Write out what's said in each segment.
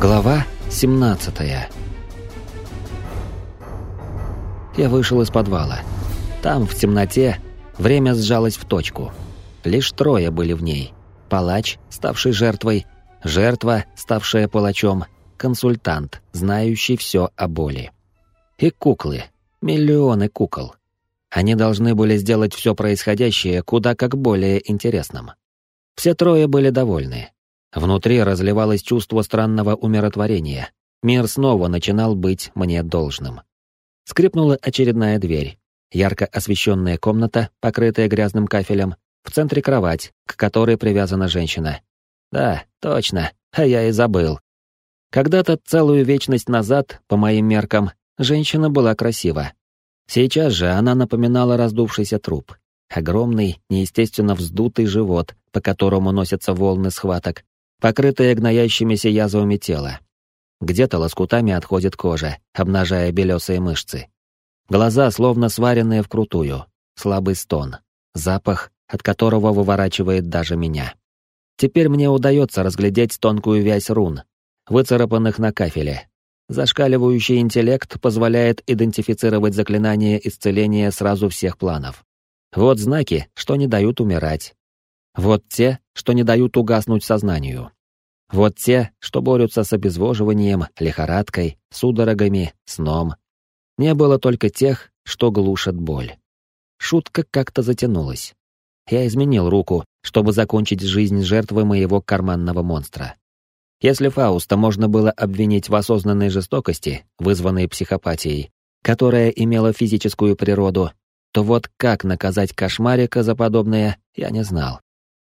Глава 17 Я вышел из подвала. Там, в темноте, время сжалось в точку. Лишь трое были в ней. Палач, ставший жертвой, жертва, ставшая палачом, консультант, знающий все о боли. И куклы. Миллионы кукол. Они должны были сделать все происходящее куда как более интересным. Все трое были довольны. Внутри разливалось чувство странного умиротворения. Мир снова начинал быть мне должным. Скрипнула очередная дверь. Ярко освещенная комната, покрытая грязным кафелем, в центре кровать, к которой привязана женщина. Да, точно, а я и забыл. Когда-то целую вечность назад, по моим меркам, женщина была красива. Сейчас же она напоминала раздувшийся труп. Огромный, неестественно вздутый живот, по которому носятся волны схваток, покрытое гноящимися язвами тело. Где-то лоскутами отходит кожа, обнажая белесые мышцы. Глаза словно сваренные вкрутую, слабый стон, запах, от которого выворачивает даже меня. Теперь мне удается разглядеть тонкую вязь рун, выцарапанных на кафеле. Зашкаливающий интеллект позволяет идентифицировать заклинания исцеления сразу всех планов. Вот знаки, что не дают умирать. Вот те, что не дают угаснуть сознанию. Вот те, что борются с обезвоживанием, лихорадкой, судорогами, сном. Не было только тех, что глушат боль. Шутка как-то затянулась. Я изменил руку, чтобы закончить жизнь жертвы моего карманного монстра. Если Фауста можно было обвинить в осознанной жестокости, вызванной психопатией, которая имела физическую природу, то вот как наказать кошмарика за подобное, я не знал.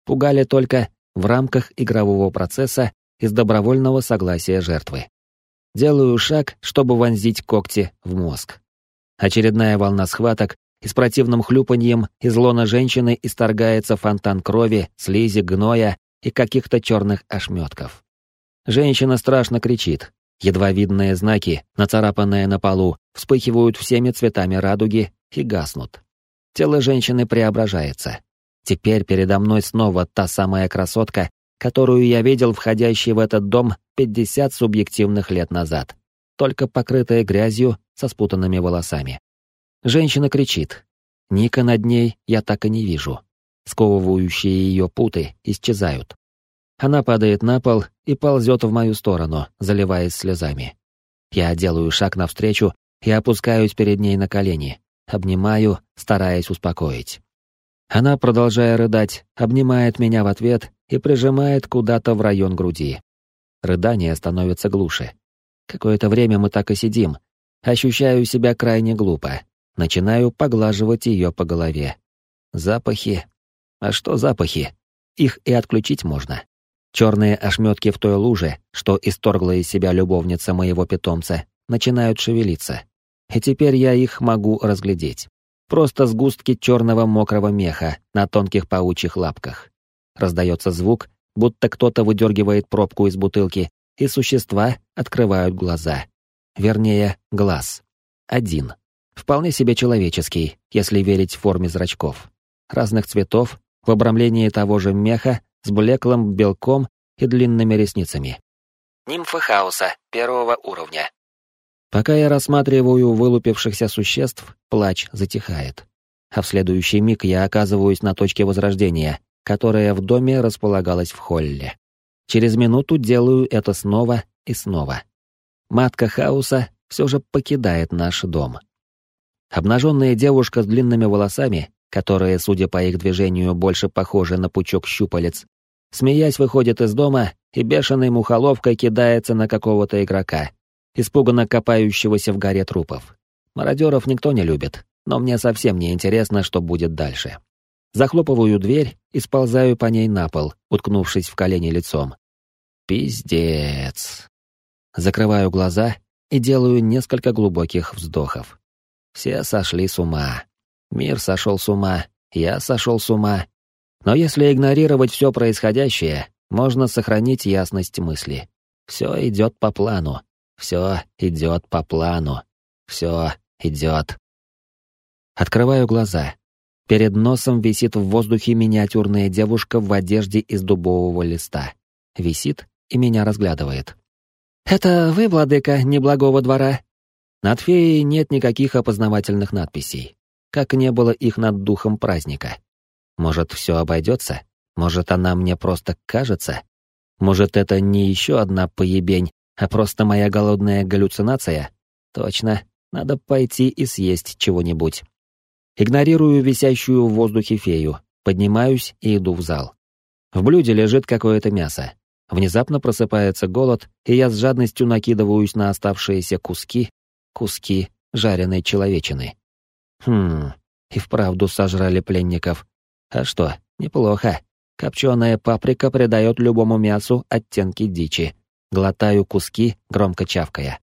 Пугали только в рамках игрового процесса из добровольного согласия жертвы. Делаю шаг, чтобы вонзить когти в мозг. Очередная волна схваток, и с противным хлюпаньем из лона женщины исторгается фонтан крови, слизи, гноя и каких-то черных ошметков. Женщина страшно кричит. Едва видные знаки, нацарапанные на полу, вспыхивают всеми цветами радуги и гаснут. Тело женщины преображается. Теперь передо мной снова та самая красотка, которую я видел входящей в этот дом 50 субъективных лет назад, только покрытая грязью со спутанными волосами. Женщина кричит. Ника над ней я так и не вижу. Сковывающие ее путы исчезают. Она падает на пол и ползет в мою сторону, заливаясь слезами. Я делаю шаг навстречу и опускаюсь перед ней на колени, обнимаю, стараясь успокоить. Она, продолжая рыдать, обнимает меня в ответ и прижимает куда-то в район груди. Рыдание становится глуше. Какое-то время мы так и сидим. Ощущаю себя крайне глупо. Начинаю поглаживать ее по голове. Запахи. А что запахи? Их и отключить можно. Черные ошметки в той луже, что исторгла из себя любовница моего питомца, начинают шевелиться. И теперь я их могу разглядеть. Просто сгустки черного мокрого меха на тонких паучьих лапках. Раздается звук, будто кто-то выдергивает пробку из бутылки, и существа открывают глаза. Вернее, глаз. Один. Вполне себе человеческий, если верить форме зрачков. Разных цветов, в обрамлении того же меха, с блеклым белком и длинными ресницами. Нимфа хаоса первого уровня. Пока я рассматриваю вылупившихся существ, плач затихает. А в следующий миг я оказываюсь на точке возрождения, которая в доме располагалась в холле. Через минуту делаю это снова и снова. Матка хаоса все же покидает наш дом. Обнаженная девушка с длинными волосами, которая, судя по их движению, больше похожа на пучок щупалец, смеясь, выходит из дома и бешеной мухоловкой кидается на какого-то игрока, испуганно копающегося в горе трупов. Мародеров никто не любит, но мне совсем не интересно, что будет дальше. Захлопываю дверь и сползаю по ней на пол, уткнувшись в колени лицом. Пиздец. Закрываю глаза и делаю несколько глубоких вздохов. Все сошли с ума. Мир сошел с ума, я сошел с ума. Но если игнорировать все происходящее, можно сохранить ясность мысли. Все идет по плану, все идет по плану. Все идет. Открываю глаза. Перед носом висит в воздухе миниатюрная девушка в одежде из дубового листа. Висит и меня разглядывает. «Это вы, владыка неблагого двора?» Над феей нет никаких опознавательных надписей, как не было их над духом праздника. Может, все обойдется? Может, она мне просто кажется? Может, это не еще одна поебень, а просто моя голодная галлюцинация? Точно, надо пойти и съесть чего-нибудь. Игнорирую висящую в воздухе фею, поднимаюсь и иду в зал. В блюде лежит какое-то мясо. Внезапно просыпается голод, и я с жадностью накидываюсь на оставшиеся куски, куски жареной человечины. Хм, и вправду сожрали пленников. А что, неплохо. Копченая паприка придает любому мясу оттенки дичи. Глотаю куски, громко чавкая.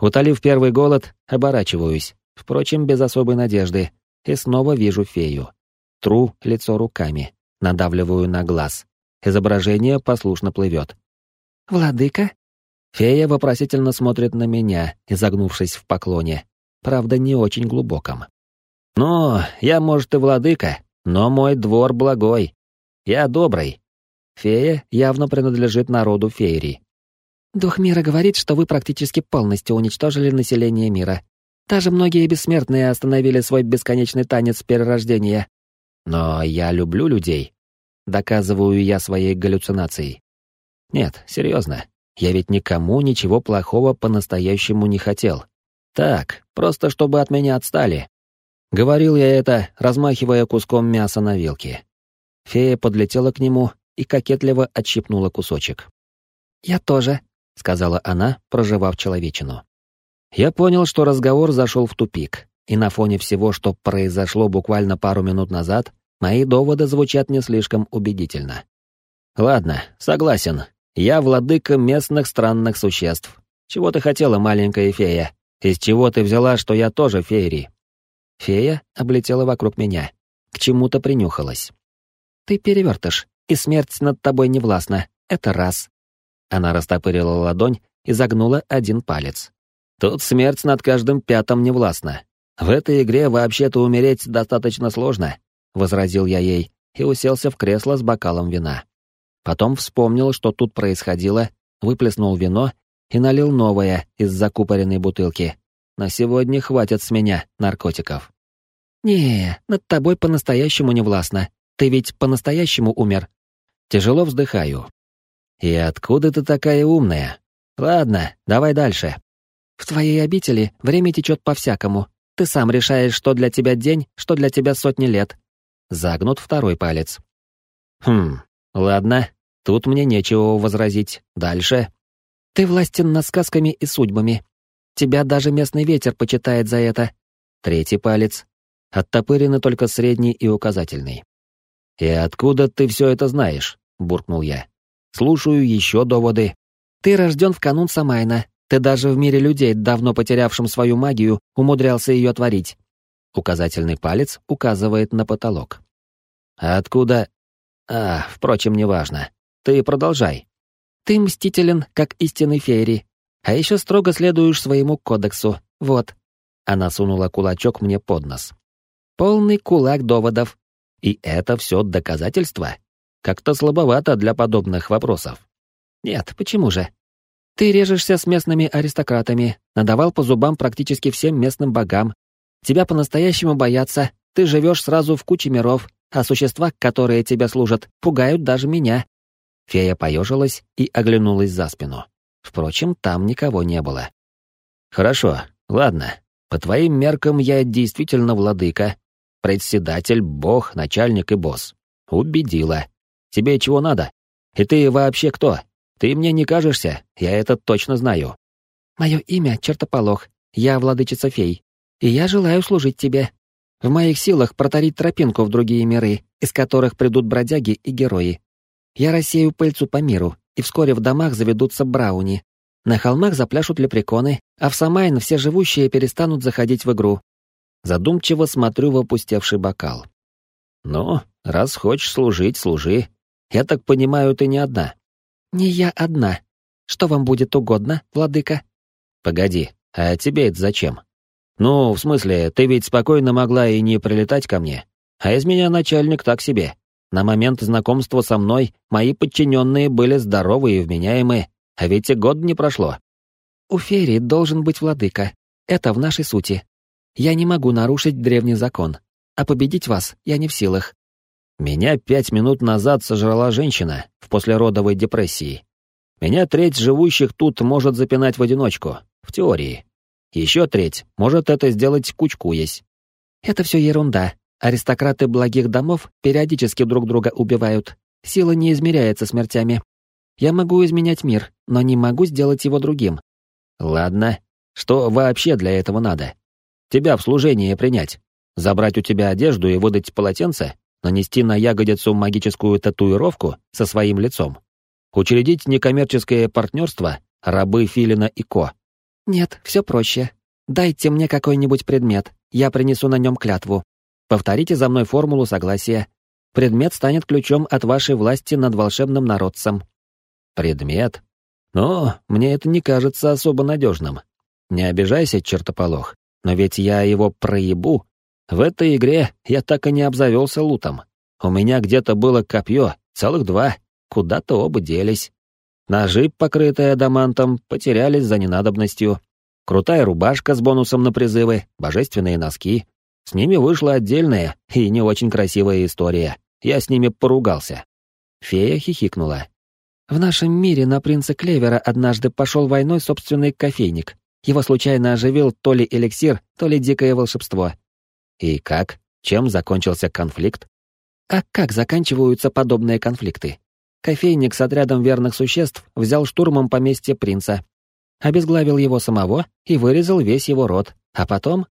Утолив первый голод, оборачиваюсь, впрочем, без особой надежды, и снова вижу фею. Тру лицо руками, надавливаю на глаз. Изображение послушно плывет. «Владыка?» Фея вопросительно смотрит на меня, изогнувшись в поклоне, правда, не очень глубоком. «Ну, я, может, и владыка, но мой двор благой. Я добрый. Фея явно принадлежит народу феерии. Дух мира говорит, что вы практически полностью уничтожили население мира. Даже многие бессмертные остановили свой бесконечный танец перерождения. Но я люблю людей. Доказываю я своей галлюцинацией. Нет, серьезно. Я ведь никому ничего плохого по-настоящему не хотел. Так, просто чтобы от меня отстали. Говорил я это, размахивая куском мяса на вилке. Фея подлетела к нему и кокетливо отщипнула кусочек. «Я тоже», — сказала она, проживав человечину. Я понял, что разговор зашел в тупик, и на фоне всего, что произошло буквально пару минут назад, мои доводы звучат не слишком убедительно. «Ладно, согласен. Я владыка местных странных существ. Чего ты хотела, маленькая фея? Из чего ты взяла, что я тоже феери?» Фея облетела вокруг меня. К чему-то принюхалась. «Ты перевертыш, и смерть над тобой не властна. Это раз». Она растопырила ладонь и загнула один палец. «Тут смерть над каждым пятом не властна. В этой игре вообще-то умереть достаточно сложно», — возразил я ей и уселся в кресло с бокалом вина. Потом вспомнил, что тут происходило, выплеснул вино и налил новое из закупоренной бутылки, на сегодня хватит с меня наркотиков. Не, над тобой по-настоящему не властно. Ты ведь по-настоящему умер. Тяжело вздыхаю. И откуда ты такая умная? Ладно, давай дальше. В твоей обители время течет по-всякому. Ты сам решаешь, что для тебя день, что для тебя сотни лет. Загнут второй палец. Хм, ладно, тут мне нечего возразить. Дальше. Ты властен над сказками и судьбами. Тебя даже местный ветер почитает за это. Третий палец. Оттопырены только средний и указательный. «И откуда ты все это знаешь?» — буркнул я. «Слушаю еще доводы. Ты рожден в канун Самайна. Ты даже в мире людей, давно потерявшим свою магию, умудрялся ее творить». Указательный палец указывает на потолок. «А откуда...» «А, впрочем, неважно. Ты продолжай». «Ты мстителен, как истинный фейри. А еще строго следуешь своему кодексу. Вот. Она сунула кулачок мне под нос. Полный кулак доводов. И это все доказательства? Как-то слабовато для подобных вопросов. Нет, почему же? Ты режешься с местными аристократами, надавал по зубам практически всем местным богам. Тебя по-настоящему боятся, ты живешь сразу в куче миров, а существа, которые тебя служат, пугают даже меня. Фея поежилась и оглянулась за спину. Впрочем, там никого не было. «Хорошо, ладно. По твоим меркам я действительно владыка. Председатель, бог, начальник и босс. Убедила. Тебе чего надо? И ты вообще кто? Ты мне не кажешься, я это точно знаю». «Мое имя — Чертополох. Я владычица фей. И я желаю служить тебе. В моих силах протарить тропинку в другие миры, из которых придут бродяги и герои. Я рассею пыльцу по миру, и вскоре в домах заведутся брауни. На холмах запляшут лепреконы, а в Самайн все живущие перестанут заходить в игру. Задумчиво смотрю в опустевший бокал. «Ну, раз хочешь служить, служи. Я так понимаю, ты не одна». «Не я одна. Что вам будет угодно, владыка?» «Погоди, а тебе это зачем?» «Ну, в смысле, ты ведь спокойно могла и не прилетать ко мне. А из меня начальник так себе. На момент знакомства со мной мои подчиненные были здоровы и вменяемы, а ведь и год не прошло. У феи должен быть владыка. Это в нашей сути. Я не могу нарушить древний закон, а победить вас я не в силах. Меня пять минут назад сожрала женщина в послеродовой депрессии. Меня треть живущих тут может запинать в одиночку, в теории. Еще треть может это сделать кучкуясь. Это все ерунда. Аристократы благих домов периодически друг друга убивают. Сила не измеряется смертями. Я могу изменять мир, но не могу сделать его другим. Ладно. Что вообще для этого надо? Тебя в служение принять. Забрать у тебя одежду и выдать полотенце? Нанести на ягодицу магическую татуировку со своим лицом? Учредить некоммерческое партнерство рабы Филина и Ко? Нет, все проще. Дайте мне какой-нибудь предмет, я принесу на нем клятву. Повторите за мной формулу согласия. Предмет станет ключом от вашей власти над волшебным народцем. Предмет? Но мне это не кажется особо надежным. Не обижайся, чертополох, но ведь я его проебу. В этой игре я так и не обзавелся лутом. У меня где-то было копье, целых два, куда-то оба делись. Ножи, покрытые адамантом, потерялись за ненадобностью. Крутая рубашка с бонусом на призывы, божественные носки. С ними вышла отдельная и не очень красивая история. Я с ними поругался. Фея хихикнула. В нашем мире на принца Клевера однажды пошел войной собственный кофейник. Его случайно оживил то ли эликсир, то ли дикое волшебство. И как? Чем закончился конфликт? А как заканчиваются подобные конфликты? Кофейник с отрядом верных существ взял штурмом поместье принца, обезглавил его самого и вырезал весь его род, а потом...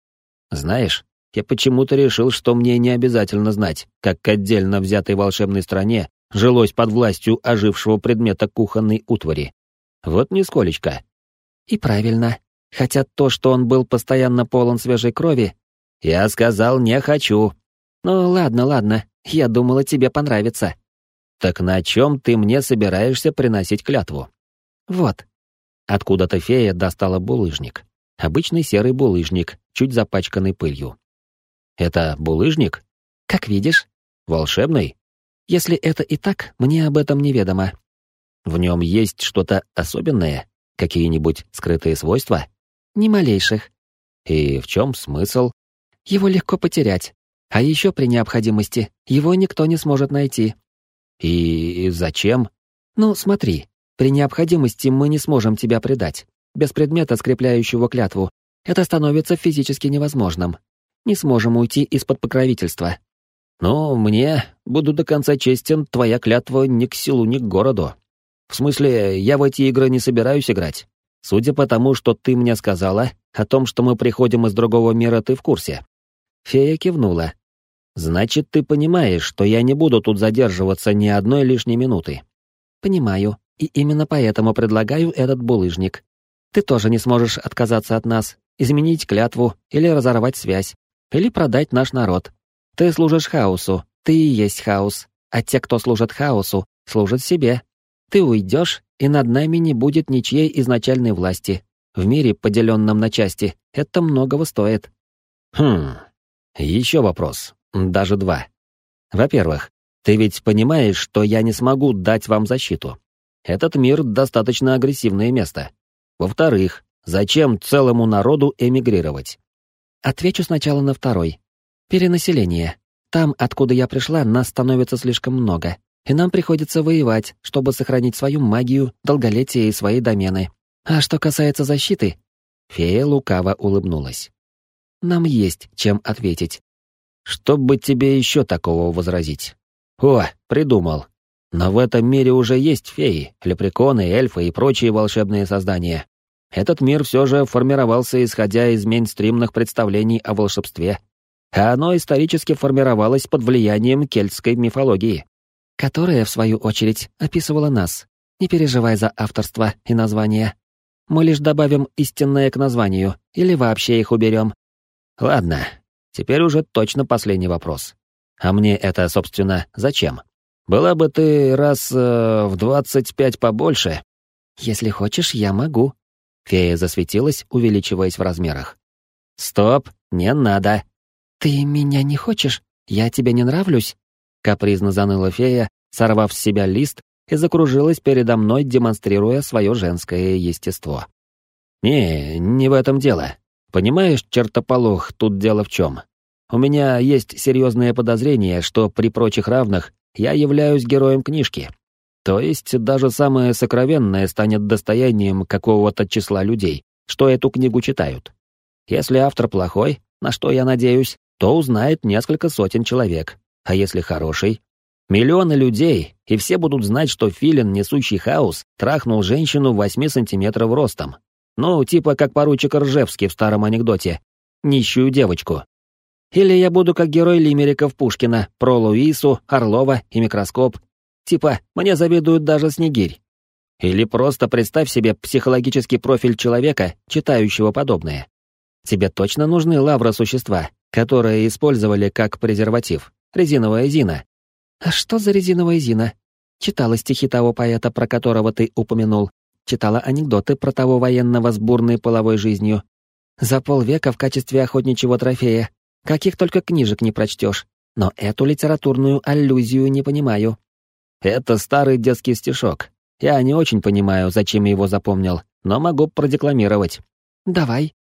Знаешь, я почему-то решил, что мне не обязательно знать, как к отдельно взятой волшебной стране жилось под властью ожившего предмета кухонной утвари. Вот нисколечко. И правильно. Хотя то, что он был постоянно полон свежей крови... Я сказал, не хочу. Ну ладно, ладно, я думала, тебе понравится. Так на чем ты мне собираешься приносить клятву? Вот. Откуда-то фея достала булыжник. Обычный серый булыжник, чуть запачканный пылью. Это булыжник? Как видишь. Волшебный? Если это и так, мне об этом неведомо. В нем есть что-то особенное? Какие-нибудь скрытые свойства? Ни малейших. И в чем смысл? Его легко потерять. А еще при необходимости его никто не сможет найти. И зачем? Ну, смотри, при необходимости мы не сможем тебя предать. Без предмета, скрепляющего клятву, это становится физически невозможным. Не сможем уйти из-под покровительства. Но мне, буду до конца честен, твоя клятва ни к селу, ни к городу. В смысле, я в эти игры не собираюсь играть. Судя по тому, что ты мне сказала, о том, что мы приходим из другого мира, ты в курсе. Фея кивнула. Значит, ты понимаешь, что я не буду тут задерживаться ни одной лишней минуты. Понимаю, и именно поэтому предлагаю этот булыжник. Ты тоже не сможешь отказаться от нас, изменить клятву или разорвать связь, или продать наш народ. Ты служишь хаосу, ты и есть хаос, а те, кто служит хаосу, служат себе. Ты уйдешь, и над нами не будет ничьей изначальной власти. В мире, поделенном на части, это многого стоит. Хм, еще вопрос, даже два. Во-первых, ты ведь понимаешь, что я не смогу дать вам защиту. Этот мир достаточно агрессивное место. Во-вторых, зачем целому народу эмигрировать? Отвечу сначала на второй. Перенаселение. Там, откуда я пришла, нас становится слишком много, и нам приходится воевать, чтобы сохранить свою магию, долголетие и свои домены. А что касается защиты, фея лукаво улыбнулась. Нам есть чем ответить. Что бы тебе еще такого возразить? О, придумал. Но в этом мире уже есть феи, лепреконы, эльфы и прочие волшебные создания. Этот мир все же формировался исходя из мейнстримных представлений о волшебстве, а оно исторически формировалось под влиянием кельтской мифологии, которая, в свою очередь, описывала нас. Не переживай за авторство и название. Мы лишь добавим истинное к названию, или вообще их уберем. Ладно, теперь уже точно последний вопрос. А мне это, собственно, зачем? Была бы ты раз э, в двадцать пять побольше. Если хочешь, я могу. Фея засветилась, увеличиваясь в размерах. Стоп, не надо. «Ты меня не хочешь? Я тебе не нравлюсь?» Капризно заныла фея, сорвав с себя лист и закружилась передо мной, демонстрируя свое женское естество. Не, не в этом дело. Понимаешь, чертополох, тут дело в чем. У меня есть серьезное подозрение, что при прочих равных я являюсь героем книжки. То есть даже самое сокровенное станет достоянием какого-то числа людей, что эту книгу читают. Если автор плохой, на что я надеюсь, то узнает несколько сотен человек. А если хороший? Миллионы людей, и все будут знать, что филин, несущий хаос, трахнул женщину 8 сантиметров ростом. Ну, типа как поручик Ржевский в старом анекдоте. Нищую девочку. Или я буду как герой лимериков Пушкина, про Луису, Орлова и микроскоп, Типа, мне завидуют даже Снегирь. Или просто представь себе психологический профиль человека, читающего подобное. Тебе точно нужны лавра-существа, которые использовали как презерватив. Резиновая Зина. А что за резиновая Зина? Читала стихи того поэта, про которого ты упомянул. Читала анекдоты про того военного с бурной половой жизнью. За полвека в качестве охотничьего трофея. Каких только книжек не прочтешь. Но эту литературную аллюзию не понимаю. Это старый детский стишок. Я не очень понимаю, зачем его запомнил, но могу продекламировать. Давай.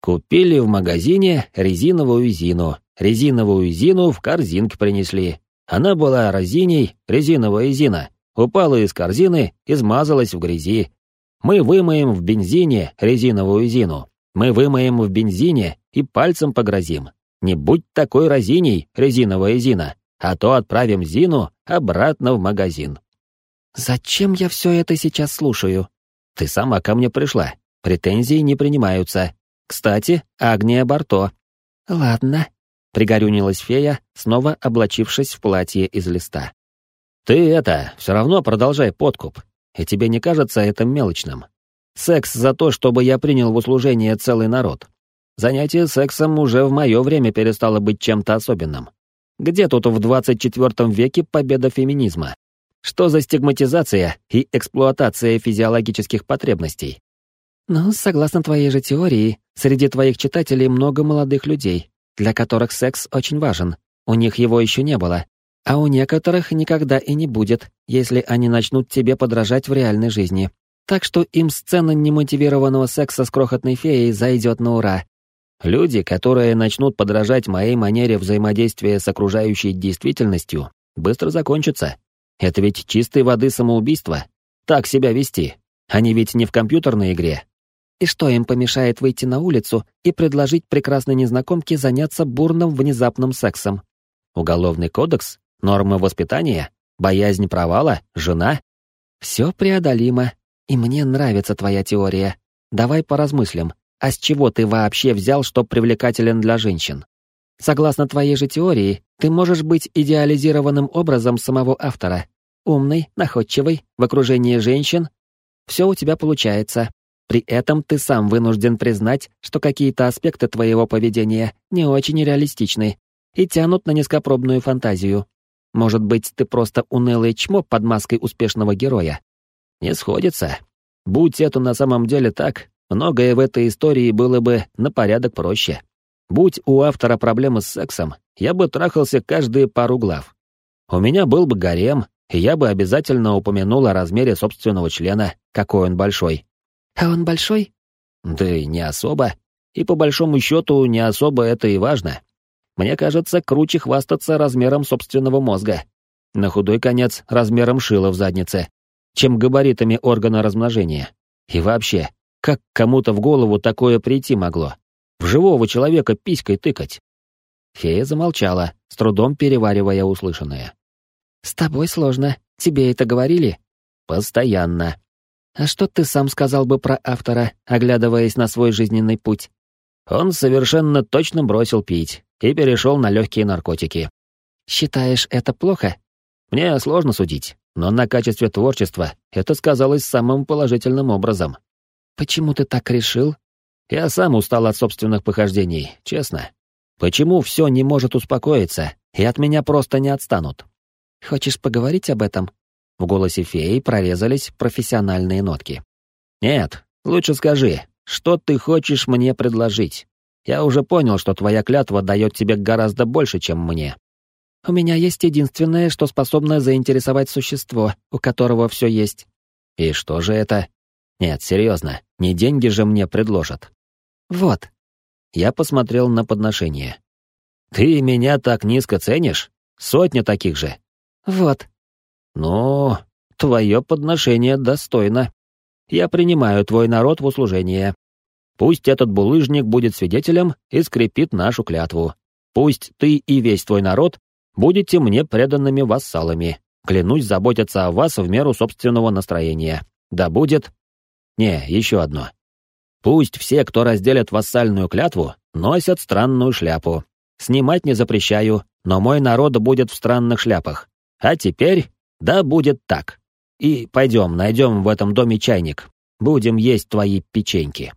Купили в магазине резиновую зину. Резиновую зину в корзинке принесли. Она была разиней, резиновая зина. Упала из корзины, измазалась в грязи. Мы вымоем в бензине резиновую зину. Мы вымоем в бензине и пальцем погрозим. Не будь такой разиней, резиновая зина а то отправим Зину обратно в магазин. Зачем я все это сейчас слушаю? Ты сама ко мне пришла. Претензии не принимаются. Кстати, Агния Барто. Ладно, пригорюнилась фея, снова облачившись в платье из листа. Ты это, все равно продолжай подкуп. И тебе не кажется это мелочным? Секс за то, чтобы я принял в услужение целый народ. Занятие сексом уже в мое время перестало быть чем-то особенным. Где тут в 24 веке победа феминизма? Что за стигматизация и эксплуатация физиологических потребностей? Ну, согласно твоей же теории, среди твоих читателей много молодых людей, для которых секс очень важен. У них его еще не было. А у некоторых никогда и не будет, если они начнут тебе подражать в реальной жизни. Так что им сцена немотивированного секса с крохотной феей зайдет на ура, Люди, которые начнут подражать моей манере взаимодействия с окружающей действительностью, быстро закончатся. Это ведь чистой воды самоубийство. Так себя вести. Они ведь не в компьютерной игре. И что им помешает выйти на улицу и предложить прекрасной незнакомке заняться бурным внезапным сексом? Уголовный кодекс? Нормы воспитания? Боязнь провала? Жена? Все преодолимо. И мне нравится твоя теория. Давай поразмыслим. А с чего ты вообще взял, что привлекателен для женщин? Согласно твоей же теории, ты можешь быть идеализированным образом самого автора. Умный, находчивый, в окружении женщин. Все у тебя получается. При этом ты сам вынужден признать, что какие-то аспекты твоего поведения не очень реалистичны и тянут на низкопробную фантазию. Может быть, ты просто унылый чмо под маской успешного героя? Не сходится. Будь это на самом деле так, Многое в этой истории было бы на порядок проще. Будь у автора проблемы с сексом, я бы трахался каждые пару глав. У меня был бы гарем, и я бы обязательно упомянул о размере собственного члена, какой он большой. А он большой? Да и не особо. И по большому счету не особо это и важно. Мне кажется, круче хвастаться размером собственного мозга. На худой конец размером шила в заднице, чем габаритами органа размножения. И вообще, как кому-то в голову такое прийти могло? В живого человека писькой тыкать? Фея замолчала, с трудом переваривая услышанное. «С тобой сложно. Тебе это говорили?» «Постоянно». «А что ты сам сказал бы про автора, оглядываясь на свой жизненный путь?» Он совершенно точно бросил пить и перешел на легкие наркотики. «Считаешь это плохо?» «Мне сложно судить, но на качестве творчества это сказалось самым положительным образом. Почему ты так решил? Я сам устал от собственных похождений, честно. Почему все не может успокоиться, и от меня просто не отстанут? Хочешь поговорить об этом? В голосе феи прорезались профессиональные нотки. Нет, лучше скажи, что ты хочешь мне предложить? Я уже понял, что твоя клятва дает тебе гораздо больше, чем мне. У меня есть единственное, что способно заинтересовать существо, у которого все есть. И что же это? Нет, серьезно, не деньги же мне предложат. Вот. Я посмотрел на подношение. Ты меня так низко ценишь? Сотня таких же. Вот. Ну, твое подношение достойно. Я принимаю твой народ в услужение. Пусть этот булыжник будет свидетелем и скрепит нашу клятву. Пусть ты и весь твой народ будете мне преданными вассалами. Клянусь заботиться о вас в меру собственного настроения. Да будет... Не, еще одно. Пусть все, кто разделят вассальную клятву, носят странную шляпу. Снимать не запрещаю, но мой народ будет в странных шляпах. А теперь, да будет так. И пойдем, найдем в этом доме чайник. Будем есть твои печеньки.